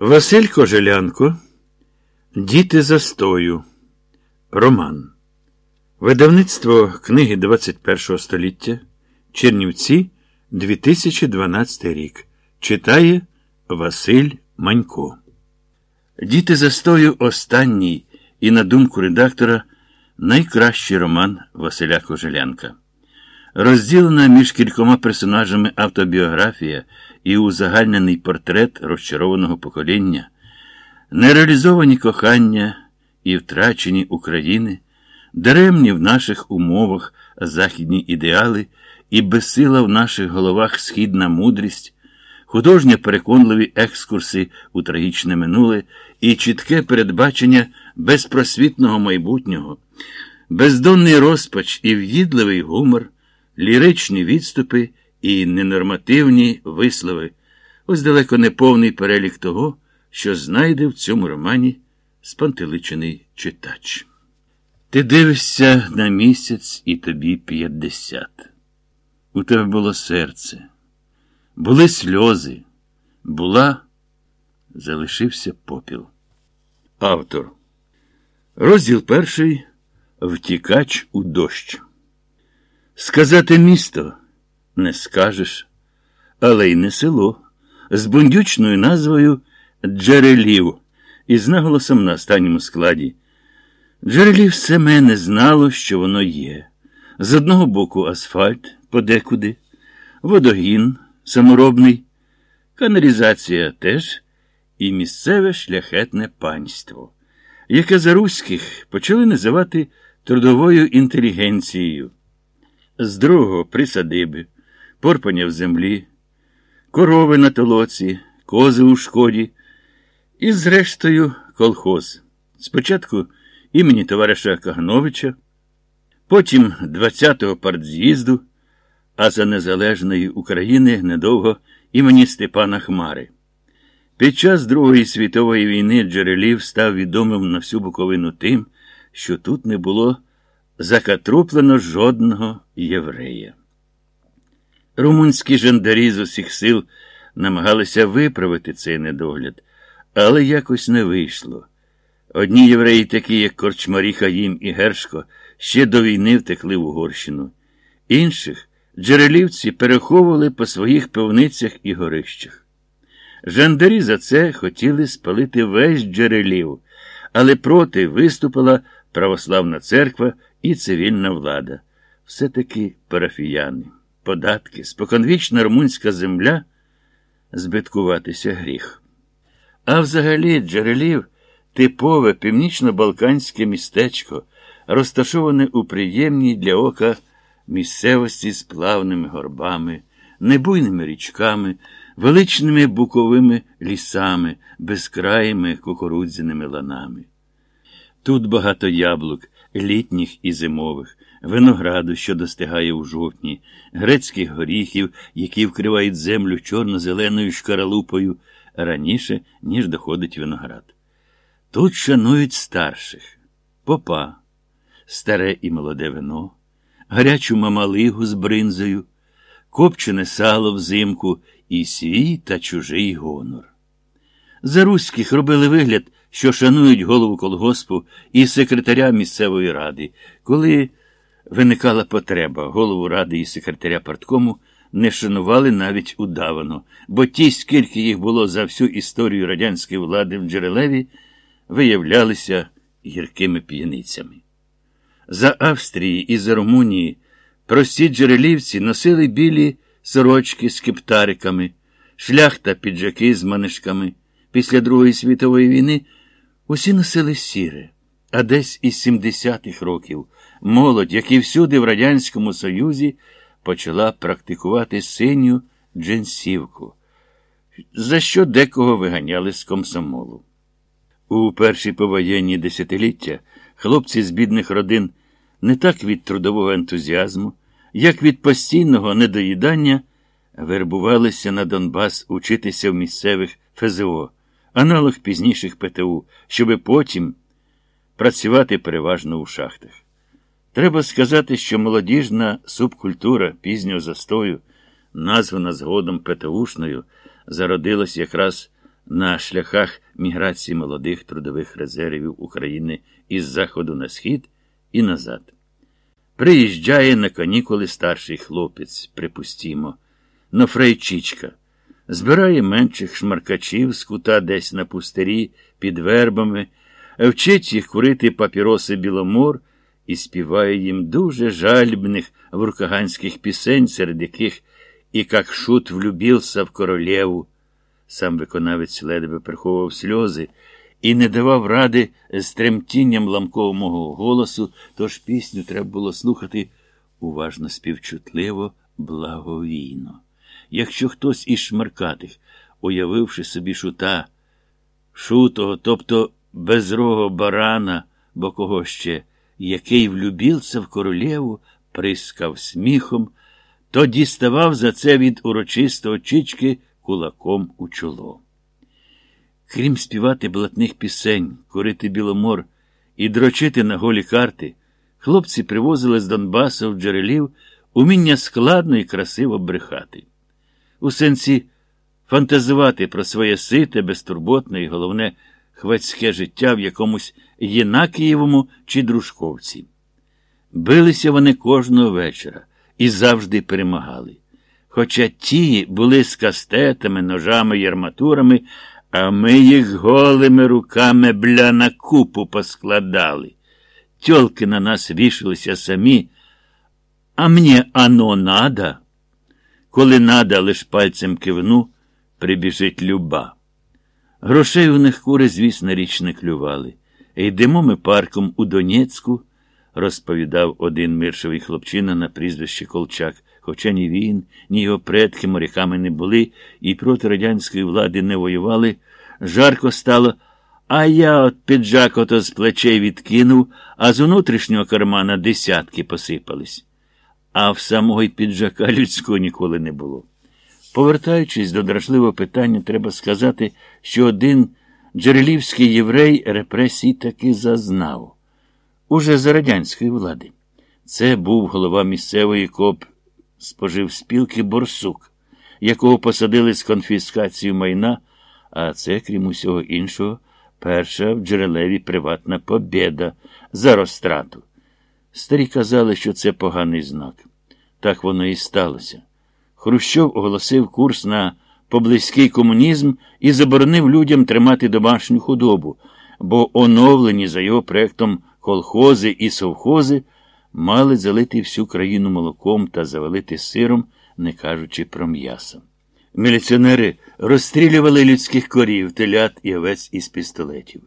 Василь Кожелянко. Діти застою. Роман. Видавництво книги 21 століття. Чернівці 2012 рік. Читає Василь Манько. Діти застою останній і, на думку редактора, найкращий роман Василя Кожелянка. Розділена між кількома персонажами автобіографія і узагальнений портрет розчарованого покоління, нереалізовані кохання і втрачені України, даремні в наших умовах західні ідеали і безсила в наших головах східна мудрість, художньо переконливі екскурси у трагічне минуле і чітке передбачення безпросвітного майбутнього, бездонний розпач і в'їдливий гумор, ліричні відступи і ненормативні вислови. Ось далеко не повний перелік того, що знайде в цьому романі спантеличений читач. Ти дивишся на місяць і тобі п'ятдесят. У тебе було серце, були сльози, була, залишився попіл. Автор. Розділ перший Втікач у дощ. Сказати місто не скажеш, але й не село. З бундючною назвою Джерелів. Із наголосом на останньому складі. Джерелів саме не знало, що воно є. З одного боку асфальт подекуди, водогін саморобний, каналізація теж. І місцеве шляхетне панство, яке за руських почали називати трудовою інтелігенцією. З другого присадиби, порпання в землі, корови на толоці, кози у шкоді, і, зрештою, колхоз. Спочатку імені товариша Кагановича, потім 20-го партз'їзду, а за Незалежної України недовго імені Степана Хмари. Під час Другої світової війни Джерелів став відомим на всю Буковину тим, що тут не було закатруплено жодного єврея. Румунські жандарі з усіх сил намагалися виправити цей недогляд, але якось не вийшло. Одні євреї, такі, як Корчмарі Хаїм і Гершко, ще до війни втекли в Угорщину. Інших джерелівці переховували по своїх пивницях і горищах. Жандарі за це хотіли спалити весь джерелів, але проти виступила православна церква і цивільна влада. Все-таки парафіяни, податки, споконвічна румунська земля збиткуватися гріх. А взагалі джерелів типове північно-балканське містечко, розташоване у приємній для ока місцевості з плавними горбами, небуйними річками, величними буковими лісами, безкраїми кукурудзяними ланами. Тут багато яблук, літніх і зимових, винограду, що достигає у жовтні, грецьких горіхів, які вкривають землю чорно-зеленою шкаралупою раніше, ніж доходить виноград. Тут шанують старших попа, старе і молоде вино, гарячу мамалигу з бринзою, копчене сало взимку і свій та чужий гонор. За руських робили вигляд, що шанують голову колгоспу і секретаря місцевої ради. Коли виникала потреба, голову ради і секретаря парткому не шанували навіть удавано, бо ті, скільки їх було за всю історію радянської влади в Джерелеві, виявлялися гіркими п'яницями. За Австрії і за Румунії прості джерелівці носили білі сорочки з кептариками, шляхта піджаки з манишками. Після Другої світової війни усі носили сіре, а десь із 70-х років молодь, як і всюди в Радянському Союзі, почала практикувати синю джинсівку, за що декого виганяли з комсомолу. У перші повоєнні десятиліття хлопці з бідних родин не так від трудового ентузіазму, як від постійного недоїдання вербувалися на Донбас учитися в місцевих ФЗО, аналог пізніших ПТУ, щоби потім працювати переважно у шахтах. Треба сказати, що молодіжна субкультура пізнього застою, названа згодом ПТУшною, зародилась якраз на шляхах міграції молодих трудових резервів України із заходу на схід і назад. Приїжджає на канікули старший хлопець, припустімо, Нофрей Чічка, збирає менших шмаркачів з кута десь на пустирі під вербами, вчить їх курити папіроси біломор і співає їм дуже жальбних вуркаганських пісень, серед яких і как шут влюбився в королеву. Сам виконавець ледве приховував сльози і не давав ради з тремтінням ламкового голосу, тож пісню треба було слухати уважно співчутливо, благовійно. Якщо хтось із шмаркатих, уявивши собі шута, шутого, тобто безрого барана, бо кого ще, який влюбився в королеву, прискав сміхом, то діставав за це від урочистого чички кулаком у чоло. Крім співати блатних пісень, курити біломор і дрочити на голі карти, хлопці привозили з Донбасу в джерелів уміння складно і красиво брехати. У сенсі фантазувати про своє сите, безтурботне і головне хвацьке життя в якомусь Єнакієвому чи Дружковці. Билися вони кожного вечора і завжди перемагали. Хоча ті були з кастетами, ножами й арматурами, а ми їх голими руками бля на купу поскладали. Тьолки на нас вішалися самі, а мені ано надо. Коли надо, лиш пальцем кивну, прибіжить люба. Грошей у них кури, звісно, річ не клювали. Йдемо ми парком у Донецьку, розповідав один миршовий хлопчина на прізвище Колчак. Хоча ні він, ні його предки моряками не були і проти радянської влади не воювали, жарко стало, а я от піджак ото з плечей відкинув, а з внутрішнього кармана десятки посипались. А в самого й піджака людського ніколи не було. Повертаючись до дражливого питання, треба сказати, що один джерелівський єврей репресій таки зазнав. Уже за радянської влади. Це був голова місцевої коп споживспілки Борсук, якого посадили з конфіскацією майна, а це, крім усього іншого, перша в джерелеві приватна побєда за розтрату. Старі казали, що це поганий знак. Так воно і сталося. Хрущов оголосив курс на поблизький комунізм і заборонив людям тримати домашню худобу, бо оновлені за його проектом колхози і совхози мали залити всю країну молоком та завалити сиром, не кажучи про м'ясо. Міліціонери розстрілювали людських корів, телят і овець із пістолетів.